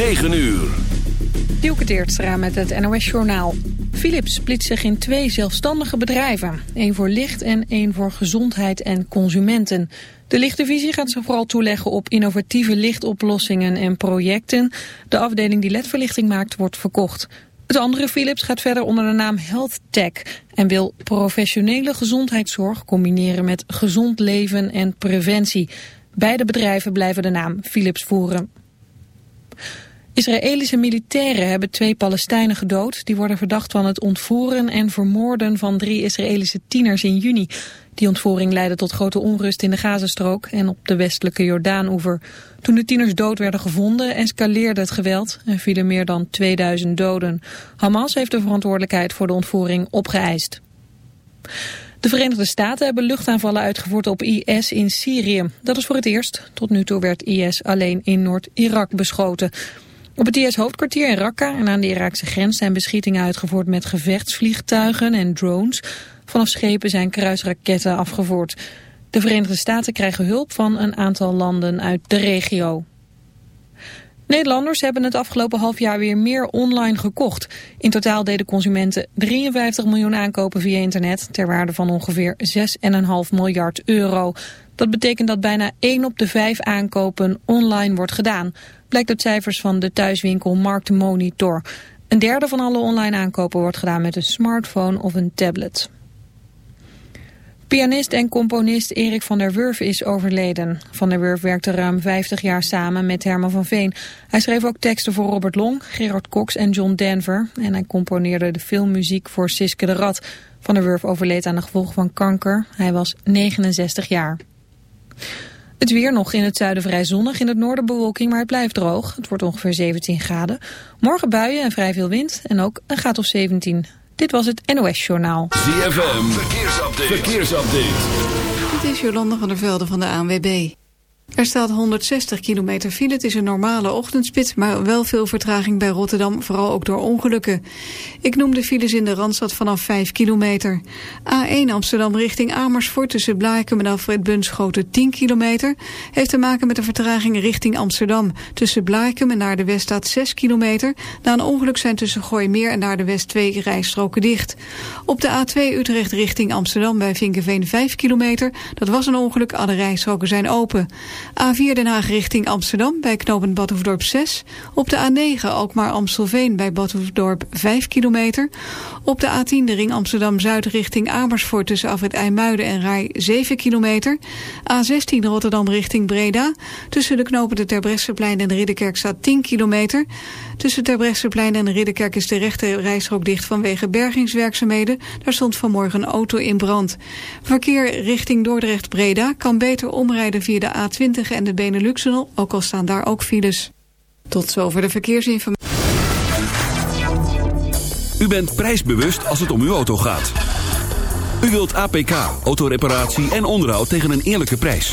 9 uur. Dielke Teertstra met het NOS-journaal. Philips splitst zich in twee zelfstandige bedrijven. één voor licht en één voor gezondheid en consumenten. De lichtdivisie gaat zich vooral toeleggen op innovatieve lichtoplossingen en projecten. De afdeling die ledverlichting maakt wordt verkocht. Het andere Philips gaat verder onder de naam Health Tech en wil professionele gezondheidszorg combineren met gezond leven en preventie. Beide bedrijven blijven de naam Philips voeren. Israëlische militairen hebben twee Palestijnen gedood. Die worden verdacht van het ontvoeren en vermoorden van drie Israëlische tieners in juni. Die ontvoering leidde tot grote onrust in de Gazastrook en op de westelijke Jordaanoever. Toen de tieners dood werden gevonden escaleerde het geweld en vielen meer dan 2000 doden. Hamas heeft de verantwoordelijkheid voor de ontvoering opgeëist. De Verenigde Staten hebben luchtaanvallen uitgevoerd op IS in Syrië. Dat is voor het eerst. Tot nu toe werd IS alleen in Noord-Irak beschoten. Op het IS-hoofdkwartier in Raqqa en aan de Iraakse grens zijn beschietingen uitgevoerd met gevechtsvliegtuigen en drones. Vanaf schepen zijn kruisraketten afgevoerd. De Verenigde Staten krijgen hulp van een aantal landen uit de regio. Nederlanders hebben het afgelopen half jaar weer meer online gekocht. In totaal deden consumenten 53 miljoen aankopen via internet... ter waarde van ongeveer 6,5 miljard euro. Dat betekent dat bijna 1 op de 5 aankopen online wordt gedaan. Blijkt uit cijfers van de thuiswinkel Marktmonitor. Een derde van alle online aankopen wordt gedaan met een smartphone of een tablet. Pianist en componist Erik van der Wurf is overleden. Van der Wurf werkte ruim 50 jaar samen met Herman van Veen. Hij schreef ook teksten voor Robert Long, Gerard Cox en John Denver. En hij componeerde de filmmuziek voor Siske de Rat. Van der Wurf overleed aan de gevolgen van kanker. Hij was 69 jaar. Het weer nog in het zuiden vrij zonnig, in het noorden bewolking, maar het blijft droog. Het wordt ongeveer 17 graden. Morgen buien en vrij veel wind en ook een graad of 17. Dit was het NOS Journaal. ZFM, verkeersupdate. verkeersupdate. Dit is Jolanda van der Velde van de ANWB. Er staat 160 kilometer file. Het is een normale ochtendspit, maar wel veel vertraging bij Rotterdam, vooral ook door ongelukken. Ik noem de files in de Randstad vanaf 5 kilometer. A1 Amsterdam richting Amersfoort tussen Blaakem en Alfred Bunschoten 10 kilometer. Heeft te maken met de vertraging richting Amsterdam. Tussen Blaakem en naar de West staat 6 kilometer. Na een ongeluk zijn tussen Gooimeer en naar de West twee rijstroken dicht. Op de A2 Utrecht richting Amsterdam bij Vinkenveen 5 kilometer. Dat was een ongeluk, alle rijstroken zijn open. A4 Den Haag richting Amsterdam bij knooppunt Badhoefdorp 6. Op de A9 Alkmaar-Amstelveen bij Badhoefdorp 5 kilometer. Op de A10 de ring Amsterdam-Zuid richting Amersfoort tussen Afrit IJmuiden en Rij 7 kilometer. A16 Rotterdam richting Breda. Tussen de knopen de Terbrechtseplein en de Ridderkerk staat 10 kilometer. Tussen Terbrechtseplein en de Ridderkerk is de rechte rijstrook dicht vanwege bergingswerkzaamheden. Daar stond vanmorgen een auto in brand. Verkeer richting Dordrecht-Breda kan beter omrijden via de A20 en de Benelux-tunnel, ook al staan daar ook files. Tot zover de verkeersinformatie. U bent prijsbewust als het om uw auto gaat. U wilt APK, autoreparatie en onderhoud tegen een eerlijke prijs.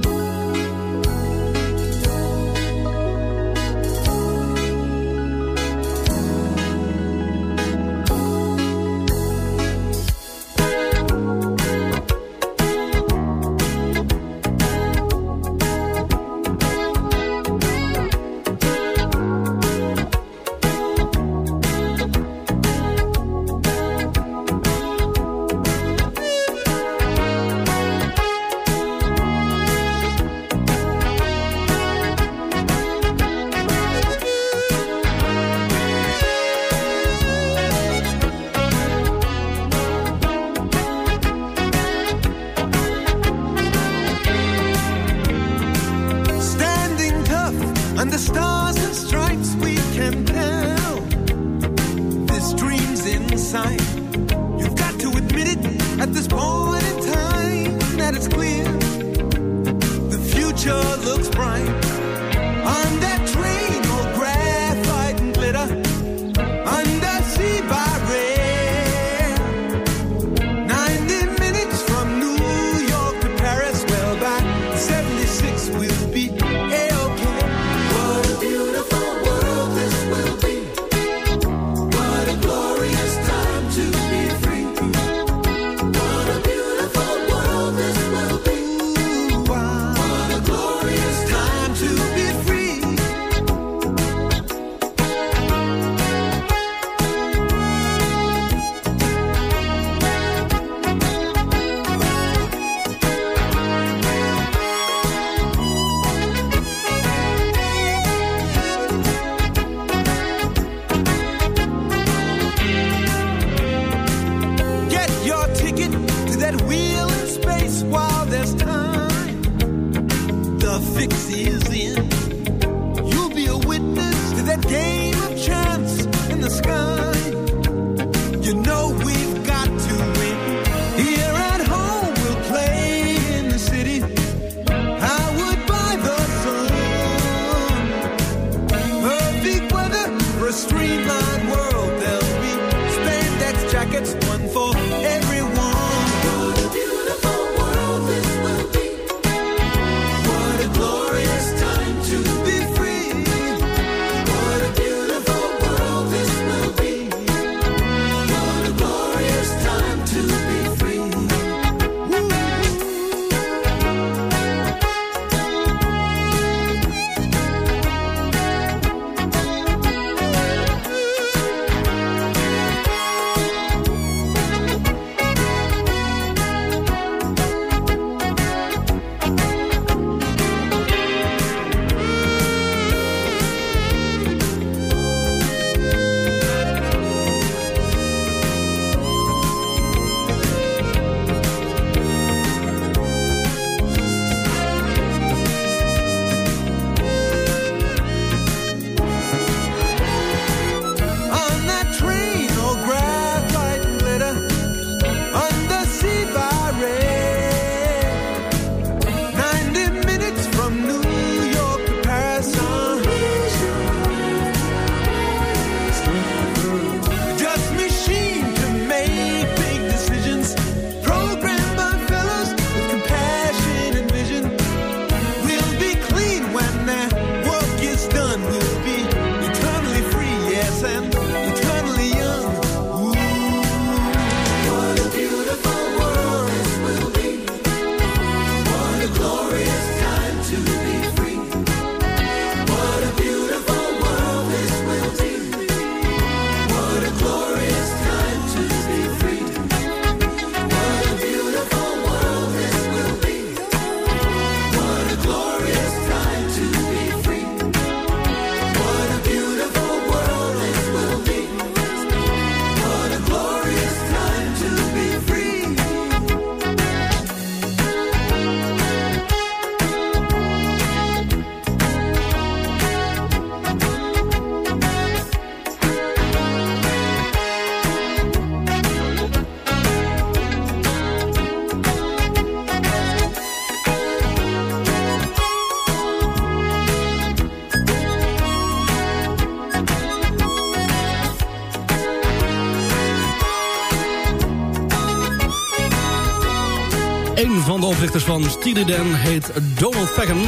Oprichters van Steely Dan heet Donald Fagan.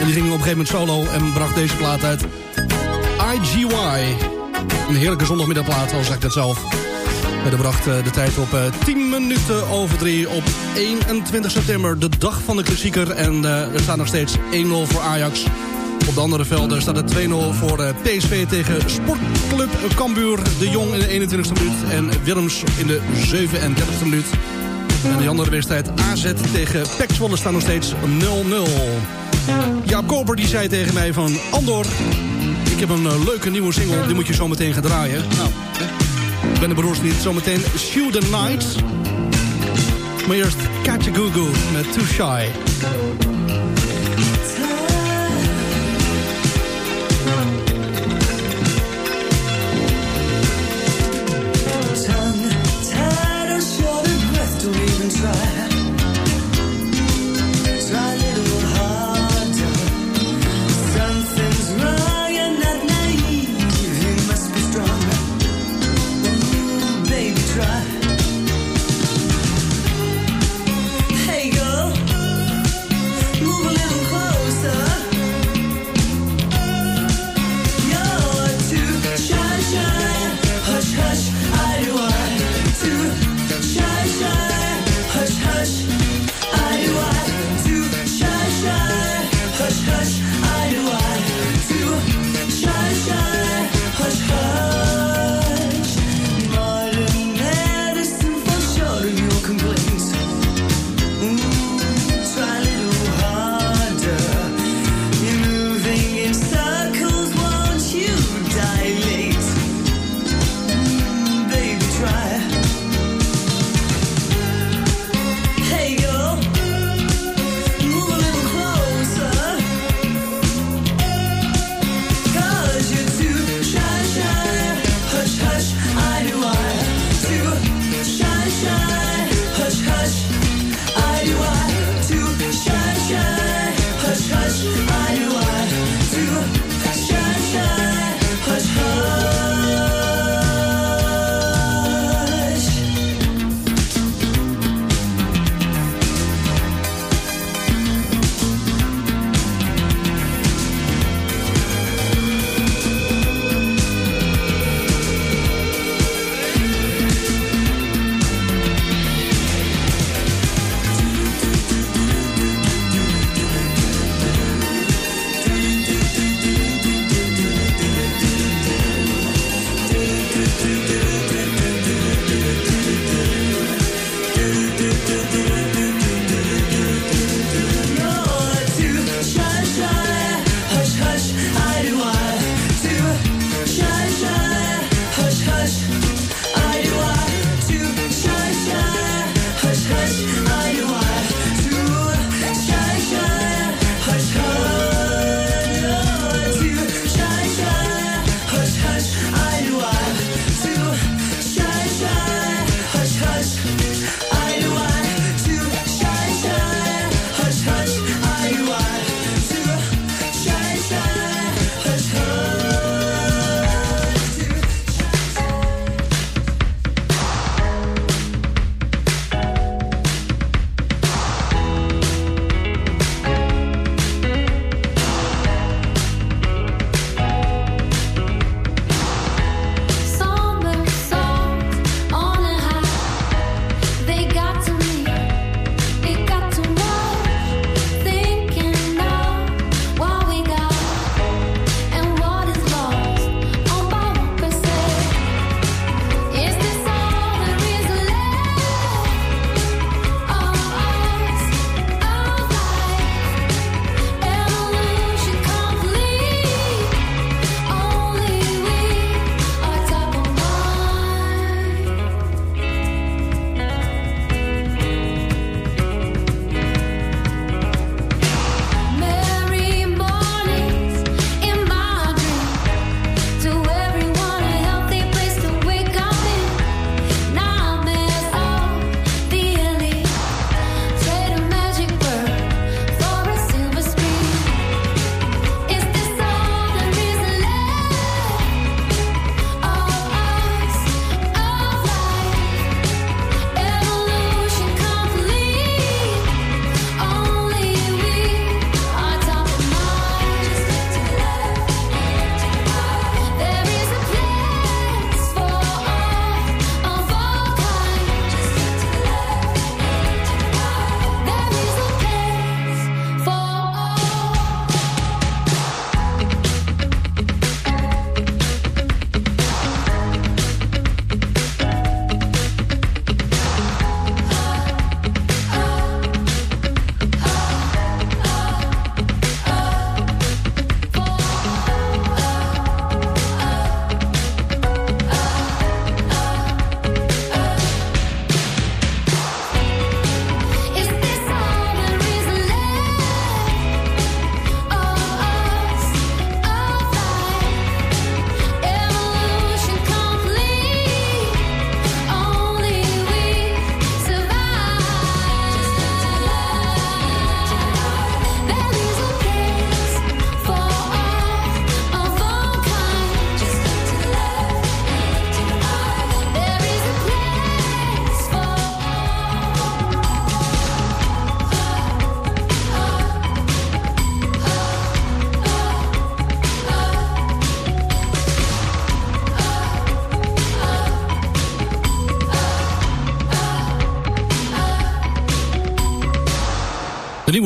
En die ging op een gegeven moment solo en bracht deze plaat uit. IGY. Een heerlijke zondagmiddagplaat, al zeg ik het zelf. Dat bracht eh, de tijd op 10 eh, minuten over 3 op 21 september. De dag van de klassieker. En uh, er staat nog steeds 1-0 voor Ajax. Op de andere velden staat het 2-0 voor PSV tegen Sportclub Cambuur. De Jong in de 21e minuut en Willems in de 37e minuut. En de andere wedstrijd Tegen Pek Zwolle staan nog steeds 0-0. Jaap Koper die zei tegen mij van... Andor, ik heb een leuke nieuwe single, die moet je zo meteen gaan draaien. Nou, ik ben de broers niet. Zometeen Shoot the Night. Maar eerst Katja Gugu met Too Shy.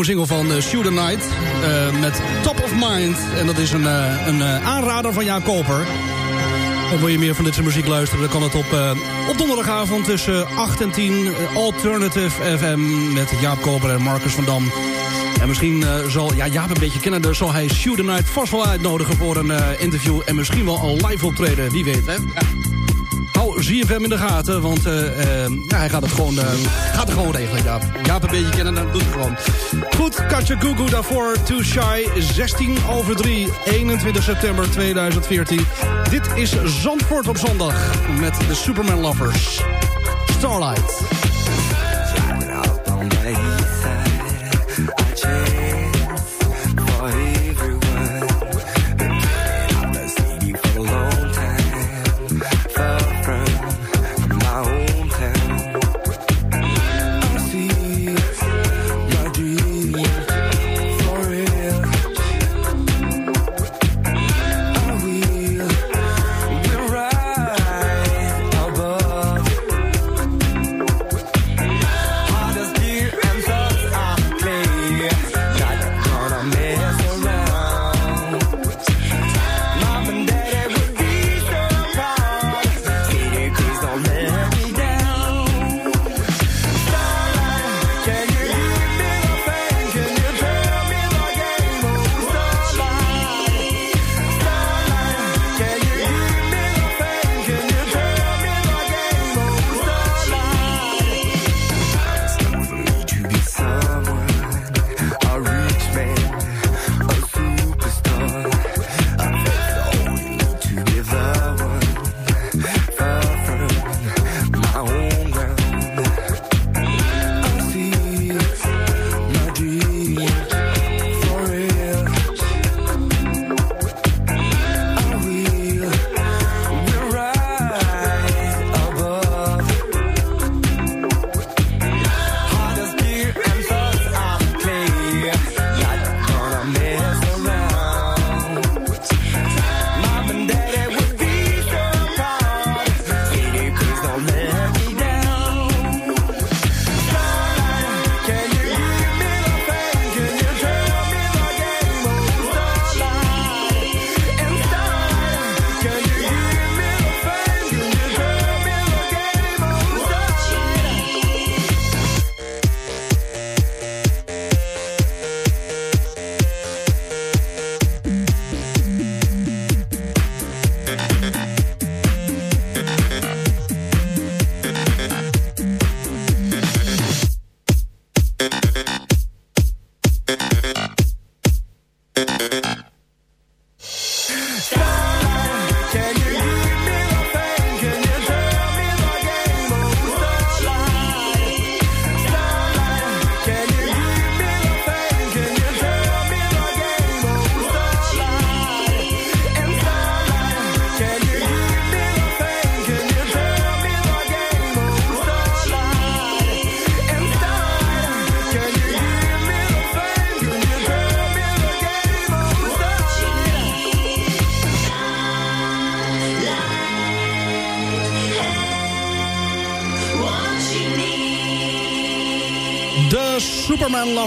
Nieuwe single van uh, Shoot the Night. Uh, met Top of Mind. En dat is een, uh, een aanrader van Jaap Koper. En wil je meer van dit soort muziek luisteren... dan kan het op, op donderdagavond tussen 8 en 10... Alternative FM met Jaap Koper en Marcus van Dam. En misschien zal ja, Jaap een beetje kennen... dus zal hij Shoot the Night vast wel uitnodigen voor een interview... en misschien wel een live optreden, wie weet, hè? Ja ZFM in de gaten, want uh, ja, hij gaat het gewoon, uh, gaat het gewoon regelen, Jaap. Jaap een beetje kennen, dan doet het gewoon. Goed, Katja Gugu daarvoor, Too Shy, 16 over 3, 21 september 2014. Dit is Zandvoort op zondag met de Superman Lovers. Starlight.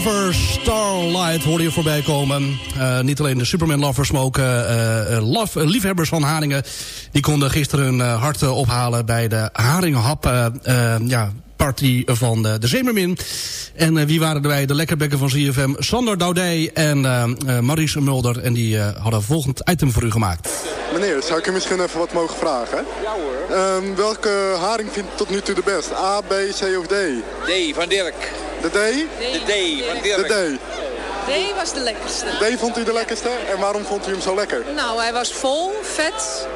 Lovers, Starlight hoorde je voorbij komen. Uh, niet alleen de Superman Lovers, maar ook uh, uh, love, liefhebbers van Haringen. Die konden gisteren hun hart ophalen bij de Haringenhap ja, party van de, de Zemermin. En wie waren erbij? De lekkerbekken van ZFM, Sander Doudij en Maries Mulder. En die hadden volgend item voor u gemaakt. Meneer, zou ik u misschien even wat mogen vragen? Ja hoor. Um, welke haring vindt tot nu toe de best? A, B, C of D? D, van Dirk. De D? De D van Dirk. De D. D was de lekkerste. D vond u de lekkerste? En waarom vond u hem zo lekker? Nou, hij was vol, vet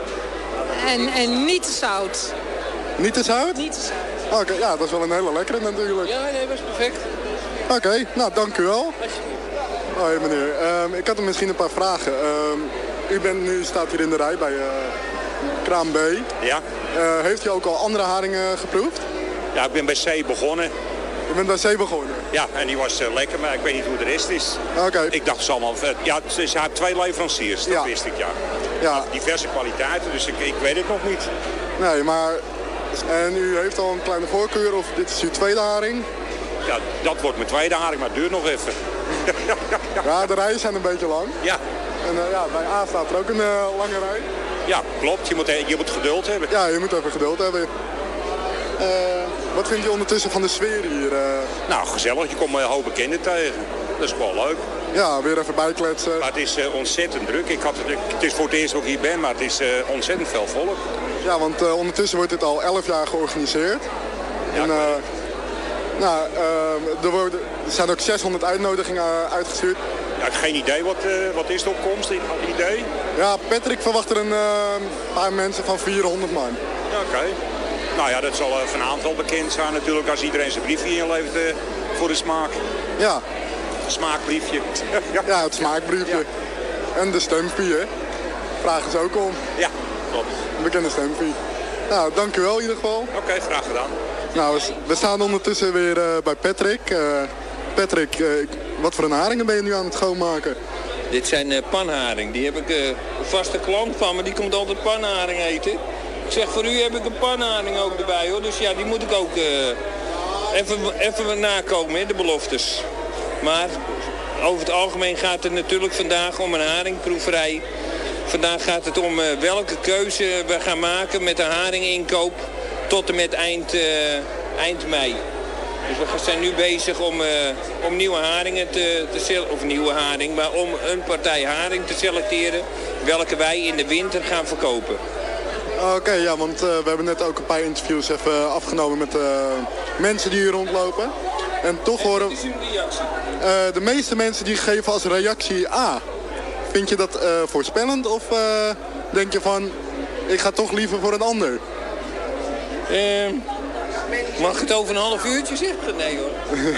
en, en niet te zout. Niet te zout? Niet te zout. Oké, ja, dat is wel een hele lekkere natuurlijk. Ja, nee, was perfect. Oké, nou dank u wel. Hoi meneer, um, ik had er misschien een paar vragen. Um, u bent nu, staat hier in de rij bij uh, Kraam B. Ja. Uh, heeft u ook al andere haringen geproefd? Ja, ik ben bij C begonnen. Je bent bij C begonnen? Ja, en die was uh, lekker, maar ik weet niet hoe de rest is. Oké. Ik dacht ze allemaal... Ja, ze, ze twee leveranciers, dat Ja. wist ik, ja. Ja. Diverse kwaliteiten, dus ik, ik weet het nog niet. Nee, maar... En u heeft al een kleine voorkeur of dit is uw tweede haring? Ja, dat wordt mijn tweede haring, maar het duurt nog even. Ja, de rijen zijn een beetje lang. Ja. En eh, ja, bij A staat er ook een eh, lange rij. Ja, klopt. Je moet, je moet geduld hebben. Ja, je moet even geduld hebben. Eh, wat vind je ondertussen van de sfeer hier? eh? Nou, gezellig. Je komt een hoop bekenden tegen. Dat is wel leuk. ja, weer even bijkletsen. Maar het is eh, ontzettend druk. Ik had, het het is voor het eerst dat ik hier ben, maar het is ontzettend veel volk. Ja, want ondertussen wordt dit al 11 jaar georganiseerd. en, eh, nou, er, worden, er zijn ook 600 uitnodigingen uitgestuurd. Ja, ik heb geen idee. Wat, wat is de opkomst? Idee? Ja, Patrick verwacht er een paar mensen van 400 man. Ja, oké. Nou ja, dat zal eh, vanavond wel bekend zijn natuurlijk als iedereen zijn briefje inlevert eh, voor de smaak. Ja, Een smaakbriefje. ja het smaakbriefje. En de stempie, hè. Vragen ze ook om. Ja, klopt. Een bekende stempie. Nou, dank u wel in ieder geval. Oké, graag gedaan. Nou, we- we staan ondertussen weer eh, bij Patrick. Eh, Patrick, eh, ik- wat voor een haringen ben je nu aan het schoonmaken? Dit zijn eh, panharing. Die heb ik eh, een vaste klant van me. Die komt altijd panharing eten. Ik zeg, voor u heb ik een panharing ook erbij hoor. Dus ja, die moet ik ook eh, even, even nakomen, hè, de beloftes. Maar over het algemeen gaat het natuurlijk vandaag om een haringproeverij. Vandaag gaat het om eh, welke keuze we gaan maken met de haringinkoop tot en met eind, eh, eind mei. Dus we zijn nu bezig om, om nieuwe haringen te, te of nieuwe haring, maar om een partij haring te selecteren welke wij in de winter gaan verkopen. Oké, ja, want eh, we hebben net ook een paar interviews even afgenomen met eh, mensen die hier rondlopen. En toch horen eh, de meeste mensen die geven als reactie A. Vind je dat voorspellend of denk je van, ik ga toch liever voor een ander? Ehm, mag het over een half uurtje zeggen? Nee hoor.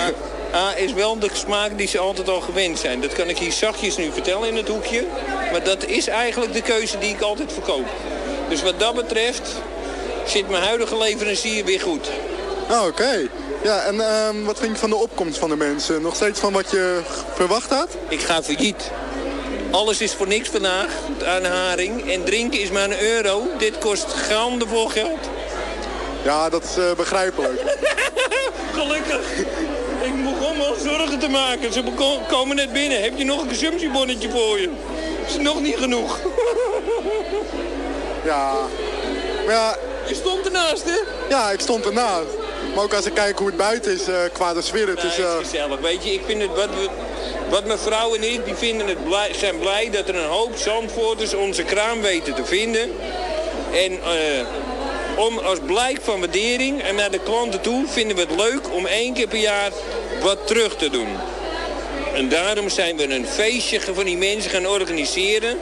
A, A is wel de smaak die ze altijd al gewend zijn. Dat kan ik hier zachtjes nu vertellen in het hoekje. Maar dat is eigenlijk de keuze die ik altijd verkoop. Dus wat dat betreft zit mijn huidige leverancier weer goed. Oh, Oké. Ja, en ehm, wat vind je van de opkomst van de mensen? Nog steeds van wat je verwacht had? Ik ga failliet. Alles is voor niks vandaag aan haring. En drinken is maar een euro. Dit kost gandenvol geld. Ja, dat is eh, begrijpelijk. Gelukkig. Ik begon me al zorgen te maken. Ze komen net binnen. Heb je nog een consumptiebonnetje voor je? Is nog niet genoeg. Ja. Maar ja, Je stond ernaast, hè? ja, ik stond ernaast. Maar ook als ik kijk hoe het buiten is, eh, qua de sfeer, het is... Eh, het is gezellig. Weet je, ik vind het wat, we, wat mijn vrouw en ik, die vinden het blij, zijn blij dat er een hoop Zandvoorters onze kraam weten te vinden. En eh, om als blijk van waardering en naar de klanten toe vinden we het leuk om één keer per jaar wat terug te doen. En daarom zijn we een feestje van die mensen gaan organiseren.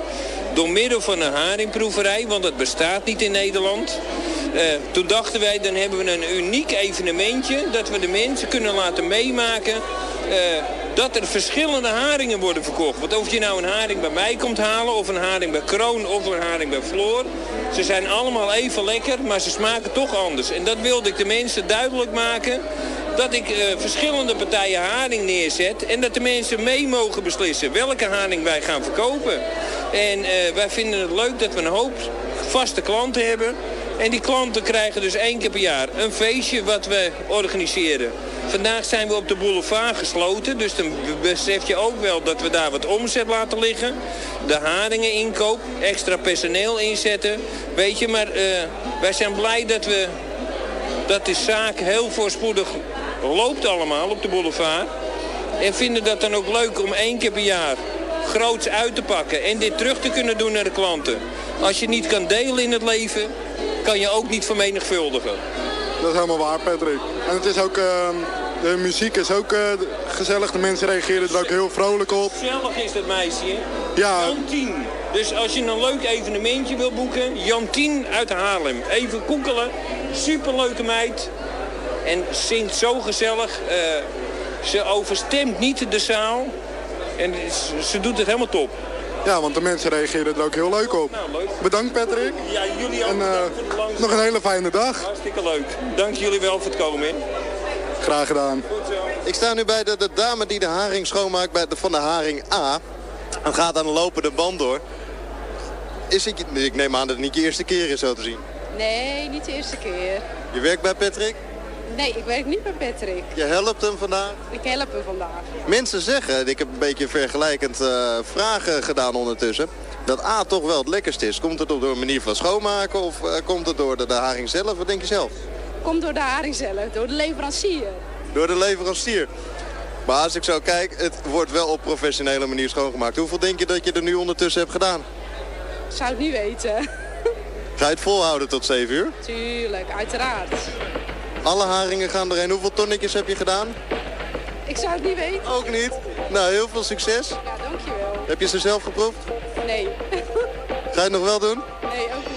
Door middel van een haringproeverij, want dat bestaat niet in Nederland. Eh, toen dachten wij, dan hebben we een uniek evenementje. Dat we de mensen kunnen laten meemaken. eh, dat er verschillende haringen worden verkocht. Want of je nou een haring bij mij komt halen, of een haring bij Kroon, of een haring bij Floor. Ze zijn allemaal even lekker, maar ze smaken toch anders. En dat wilde ik de mensen duidelijk maken dat ik eh, verschillende partijen haring neerzet... en dat de mensen mee mogen beslissen welke haring wij gaan verkopen. En eh, wij vinden het leuk dat we een hoop vaste klanten hebben... En die klanten krijgen dus één keer per jaar een feestje wat we organiseren. Vandaag zijn we op de boulevard gesloten, dus dan besef je ook wel dat we daar wat omzet laten liggen. De haringen inkoop, extra personeel inzetten. Weet je, maar eh, wij zijn blij dat we dat de zaak heel voorspoedig loopt allemaal op de boulevard. En vinden dat dan ook leuk om één keer per jaar groots uit te pakken en dit terug te kunnen doen naar de klanten. Als je niet kan delen in het leven, kan je ook niet vermenigvuldigen. Dat is helemaal waar, Patrick. En het is ook... ehm, de muziek is ook eh, gezellig. De mensen reageren er ook heel vrolijk op. Gezellig is dat meisje? Ja. Jantien. Dus als je een leuk evenementje wil boeken, Jantien uit Haarlem. Even koekelen. Superleuke meid. En zingt zo gezellig. Eh, ze overstemt niet de zaal. En ze doet het helemaal top. Ja, want de mensen reageren er ook heel leuk op. Nou, leuk. Bedankt, Patrick. Ja, jullie ook En eh, langste. nog een hele fijne dag. Hartstikke leuk. Dank jullie wel voor het komen. Graag gedaan. Ik sta nu bij de, de dame die de haring schoonmaakt bij de, van de haring A. Het gaat aan de lopende band door. Is het, ik neem aan dat het niet je eerste keer is zo te zien. Nee, niet de eerste keer. Je werkt bij Patrick? Nee, ik werk niet bij Patrick. Je helpt hem vandaag? Ik help hem vandaag. Mensen zeggen, ik heb een beetje vergelijkend uh, vragen gedaan ondertussen... dat A toch wel het lekkerst is. Komt het door een manier van schoonmaken of uh, komt het door de, de, haring zelf? Wat denk je zelf? Komt door de haring zelf, door de leverancier. Door de leverancier. Maar als ik zo kijk, het wordt wel op professionele manier schoongemaakt. Hoeveel denk je dat je er nu ondertussen hebt gedaan? Zou ik niet weten. Ga je het volhouden tot 7 uur? Tuurlijk, uiteraard. Alle haringen gaan erheen. Hoeveel tonnetjes heb je gedaan? Ik zou het niet weten. Ook niet? Nou, heel veel succes. Ja, dankjewel. Heb je ze zelf geproefd? Nee. Ga je het nog wel doen? Nee, ook niet.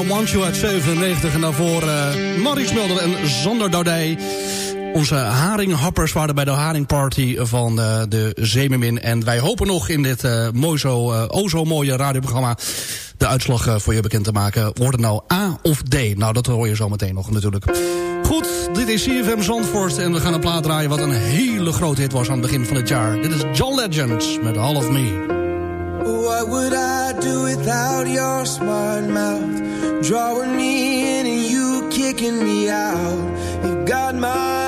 I Want You uit 97. En daarvoor uh, Maurice Mulder en Zander Daudij. Onze haringhappers waren bij de haringparty van uh, de Zeemermin. En wij hopen nog in dit uh, mooi zo, uh, zo mooie radioprogramma... de uitslag voor je bekend te maken. Wordt het nou A of D? Nou, dat hoor je zo meteen nog natuurlijk. Goed, dit is CFM Zandvoort. En we gaan een plaat draaien wat een hele grote hit was aan het begin van het jaar. Dit is John Legends met All of Me. What would I do without your smart mouth? Drawing me in and you kicking me out. You got my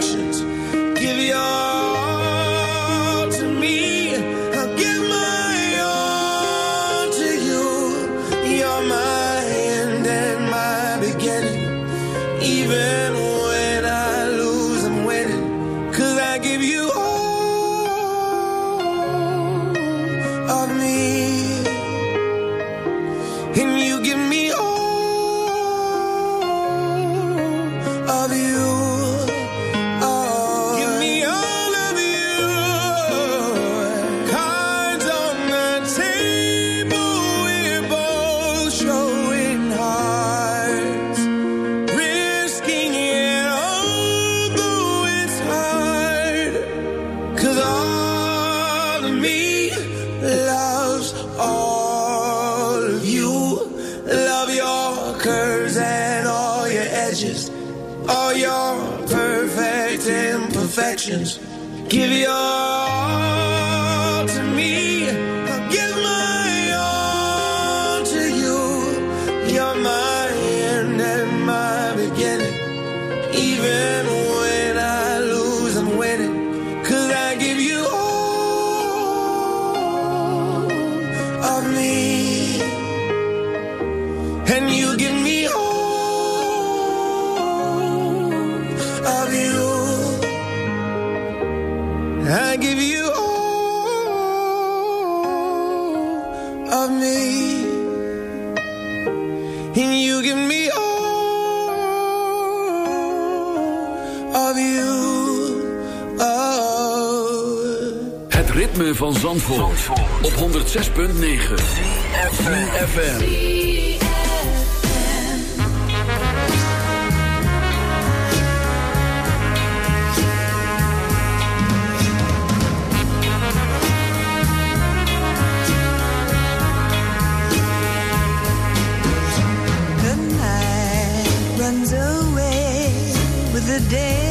Actions. The night runs away with the day.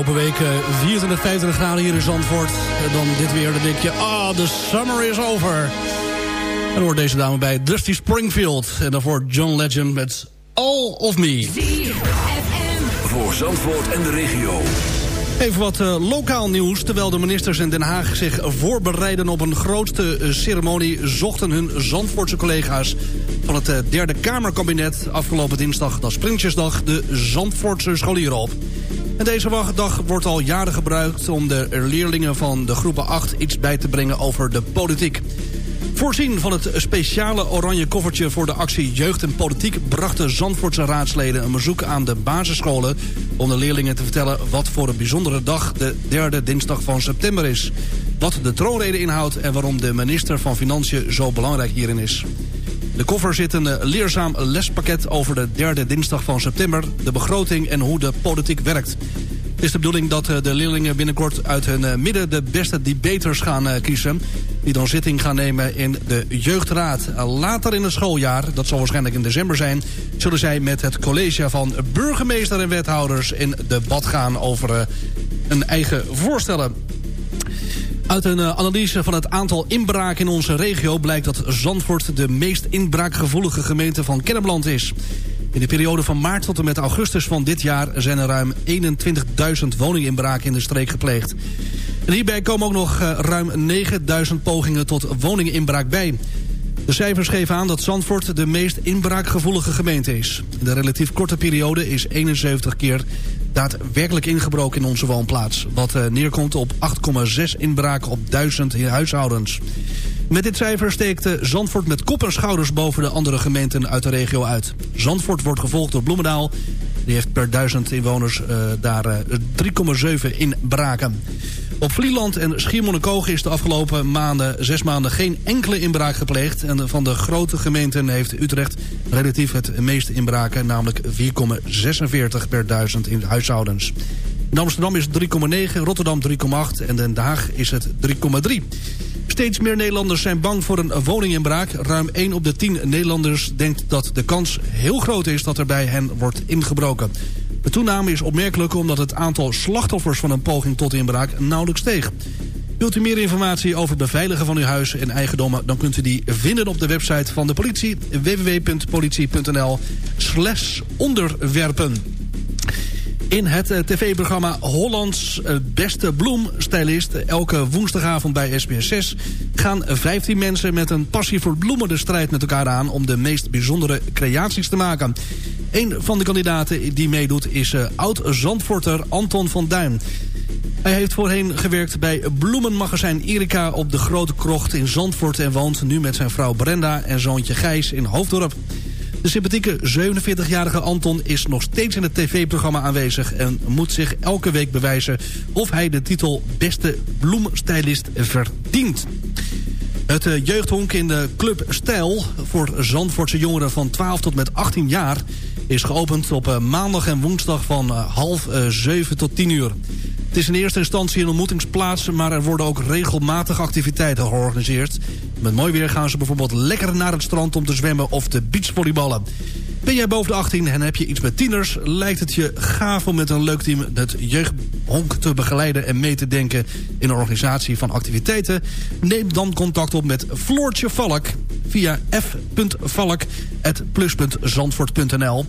Afgelopen week eh, 24, 25 graden hier in Zandvoort. En dan dit weer, dan denk je, ah, de summer is over. En dan hoort deze dame bij Dusty Springfield. En daarvoor John Legend met All of Me. Voor Zandvoort en de regio. Even wat eh, lokaal nieuws. Terwijl de ministers in Den Haag zich voorbereiden op een grootste eh, ceremonie... zochten hun Zandvoortse collega's van het eh, derde Kamerkabinet... afgelopen dinsdag, dat is Prinsjesdag, de Zandvoortse scholieren op. En deze wa- dag wordt al jaren gebruikt om de leerlingen van de groepen 8... iets bij te brengen over de politiek. Voorzien van het speciale oranje koffertje voor de actie Jeugd en Politiek... brachten Zandvoortse raadsleden een bezoek aan de basisscholen... om de leerlingen te vertellen wat voor een bijzondere dag... de derde dinsdag van september is. Wat de troonrede inhoudt en waarom de minister van Financiën zo belangrijk hierin is. De koffer zit een leerzaam lespakket over de derde dinsdag van september... de begroting en hoe de politiek werkt. Het is de bedoeling dat eh, de leerlingen binnenkort uit hun eh, midden de beste debaters gaan eh, kiezen. Die dan zitting gaan nemen in de jeugdraad. Later in het schooljaar, dat zal waarschijnlijk in december zijn... zullen zij met het college van burgemeester en wethouders in debat gaan over een eigen voorstellen. Uit een eh, analyse van het aantal inbraken in onze regio... blijkt dat Zandvoort de meest inbraakgevoelige gemeente van Kennemerland is. In de periode van maart tot en met augustus van dit jaar... zijn er ruim 21.000 woninginbraken in de streek gepleegd. Hierbij komen ook nog eh, ruim 9.000 pogingen tot woninginbraak bij. De cijfers geven aan dat Zandvoort de meest inbraakgevoelige gemeente is. In de relatief korte periode is 71 keer daadwerkelijk ingebroken in onze woonplaats. Wat eh, neerkomt op 8,6 inbraken op 1000 huishoudens. Met dit cijfer steekt eh, Zandvoort met kop en schouders boven de andere gemeenten uit de regio uit. Zandvoort wordt gevolgd door Bloemendaal. Die heeft per duizend inwoners eh, daar eh, 3,7 inbraken. Op Vlieland en Schiermonnikoog is de afgelopen maanden, zes maanden geen enkele inbraak gepleegd. En van de grote gemeenten heeft Utrecht relatief het meeste inbraken, namelijk 4,46 per duizend in huishoudens. In Amsterdam is het 3,9, Rotterdam 3,8 en Den Haag is het 3,3. Steeds meer Nederlanders zijn bang voor een woninginbraak. Ruim 1 op de 10 Nederlanders denkt dat de kans heel groot is dat er bij hen wordt ingebroken. De toename is opmerkelijk omdat het aantal slachtoffers van een poging tot inbraak nauwelijks steeg. Wilt u meer informatie over het beveiligen van uw huis en eigendommen... dan kunt u die vinden op de website van de politie... www.politie.nl slash onderwerpen. In het eh, tv-programma Hollands eh, Beste Bloemstylist... elke woensdagavond bij SBS6... gaan 15 mensen met een passie voor bloemen de strijd met elkaar aan... om de meest bijzondere creaties te maken. Een van de kandidaten die meedoet is eh, oud-Zandvorter Anton van Duin. Hij heeft voorheen gewerkt bij bloemenmagazijn Erika op de Grote Krocht in Zandvoort... en woont nu met zijn vrouw Brenda en zoontje Gijs in Hoofddorp. De sympathieke 47-jarige Anton is nog steeds in het tv-programma aanwezig... en moet zich elke week bewijzen of hij de titel beste bloemstylist verdient. Het eh, jeugdhonk in de Club Stijl voor Zandvoortse jongeren van 12 tot met 18 jaar... is geopend op eh, maandag en woensdag van eh, half 7 tot 10 uur. Het is in eerste instantie een ontmoetingsplaats... maar er worden ook regelmatig activiteiten georganiseerd. Met mooi weer gaan ze bijvoorbeeld lekker naar het strand om te zwemmen of te beachvolleyballen. Ben jij boven de 18 en heb je iets met tieners... lijkt het je gaaf om met een leuk team het jeugdhonk te begeleiden... en mee te denken in de organisatie van activiteiten? Neem dan contact op met Floortje Valk via f.valk.plus.zandvoort.nl.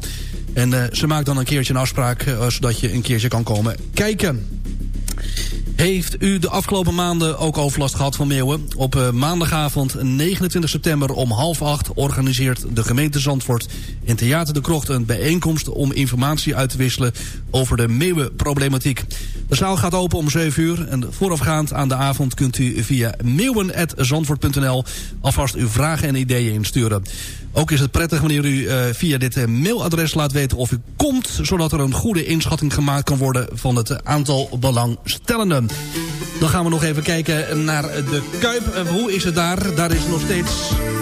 En uh, ze maakt dan een keertje een afspraak... Uh, zodat je een keertje kan komen kijken. Heeft u de afgelopen maanden ook overlast gehad van meeuwen? Op uh, maandagavond 29 september om half acht organiseert de gemeente Zandvoort in Theater de Krocht een bijeenkomst om informatie uit te wisselen over de meeuwenproblematiek. De zaal gaat open om 7 uur en voorafgaand aan de avond kunt u via meeuwen.zandvoort.nl alvast uw vragen en ideeën insturen. Ook is het prettig wanneer u uh, via dit uh, mailadres laat weten of u komt... zodat er een goede inschatting gemaakt kan worden van het aantal belangstellenden. Dan gaan we nog even kijken naar de Kuip. Hoe is het daar? Daar is nog steeds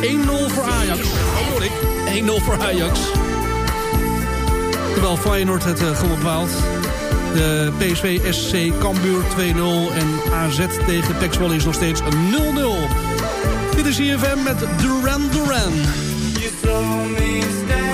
1-0 voor Ajax. Oh, hoor ik. 1-0 voor Ajax. Terwijl Feyenoord het uh, gewoon bepaalt. De PSV SC Cambuur 2-0 en AZ tegen Pek Zwolle is nog steeds 0-0. Dit is IFM met Duran Duran. You saw me standing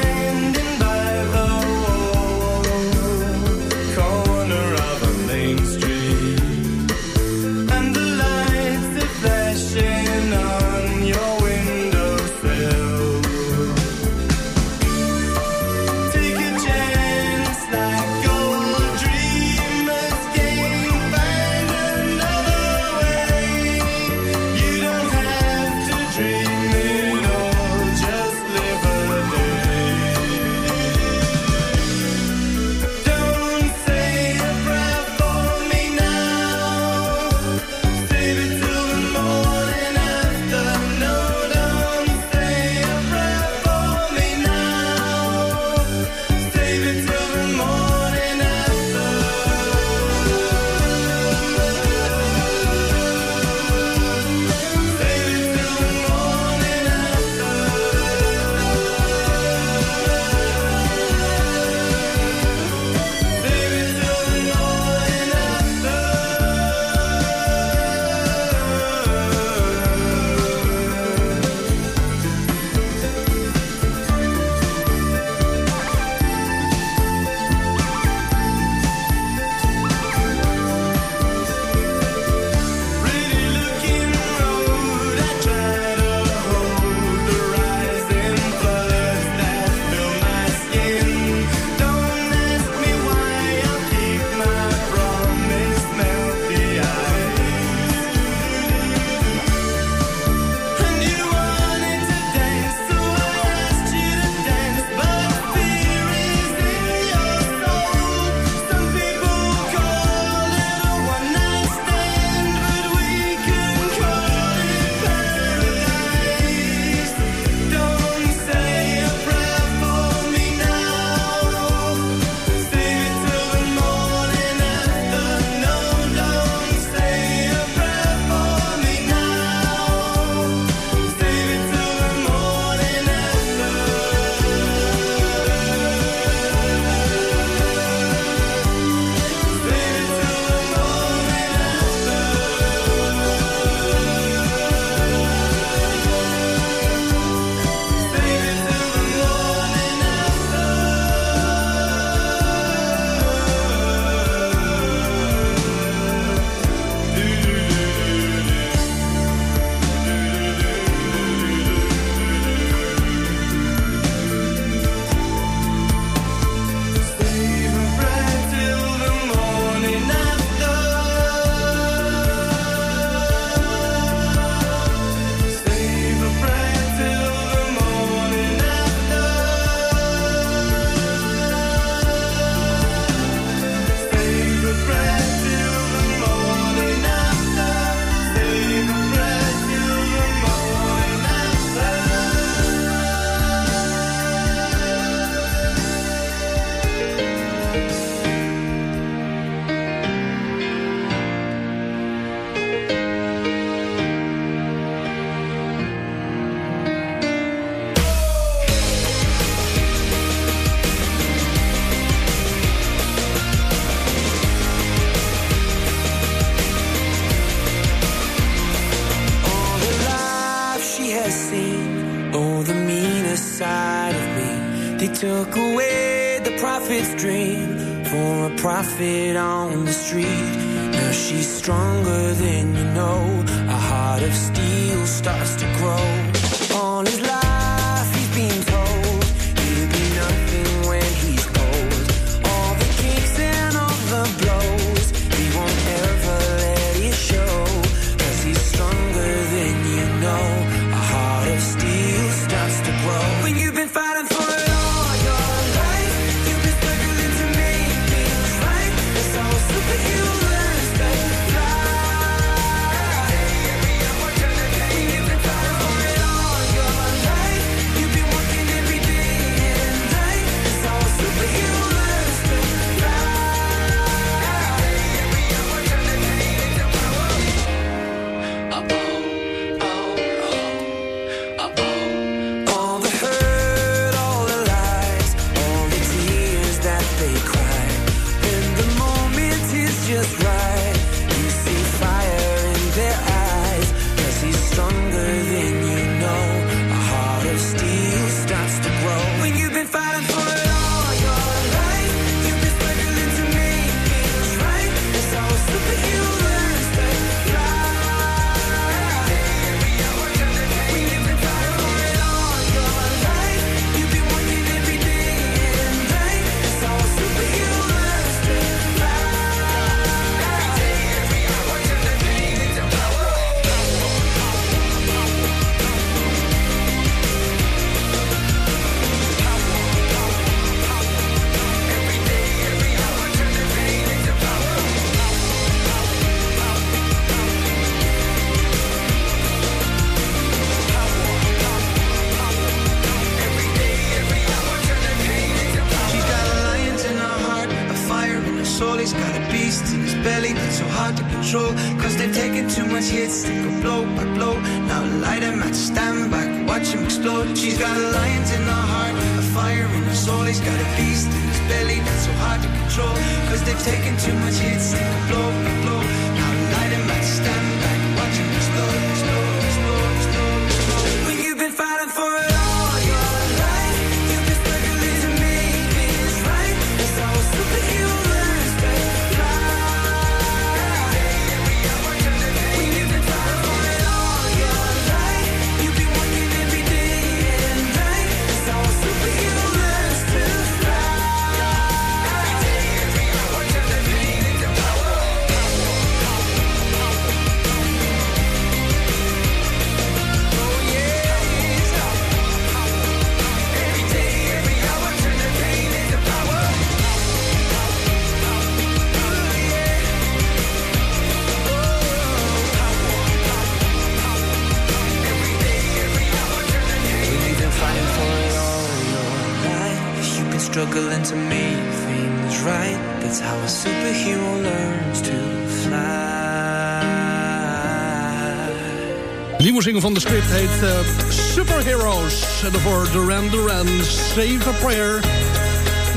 van de script heet eh, Superheroes. En daarvoor Duran Duran, Save a Prayer.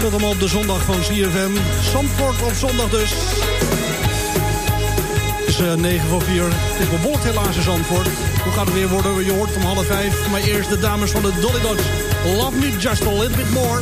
Dat allemaal op de zondag van CFM. Zandvoort op zondag dus. Het is eh, uh, 9 voor 4. Het bewolkt helaas in Zandvoort. Hoe gaat het weer worden? Je hoort om half 5. Maar eerst de dames van de Dolly Dogs. Love me just a little bit more.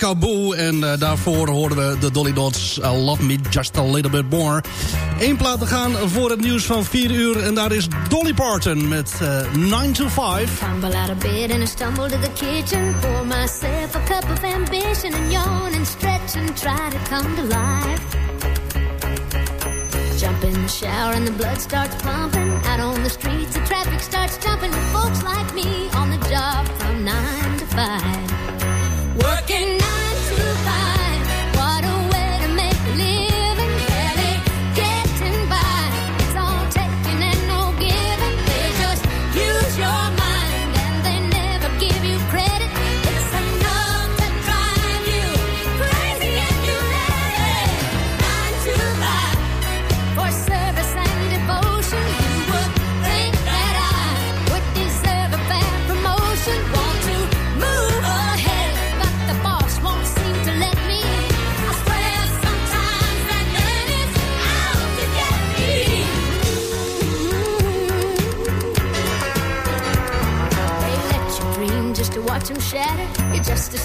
Boo. En eh, daarvoor hoorden we de Dolly Dots uh, Love Me Just A Little Bit More. Eén plaat te gaan voor het nieuws van 4 uur. En daar is Dolly Parton met eh, 9 to 5. Tumble out of bed and I stumble to the kitchen. Pour myself a cup of ambition and yawn and stretch and try to come to life. Jump in the shower and the blood starts pumping. Out on the streets, the traffic starts jumping.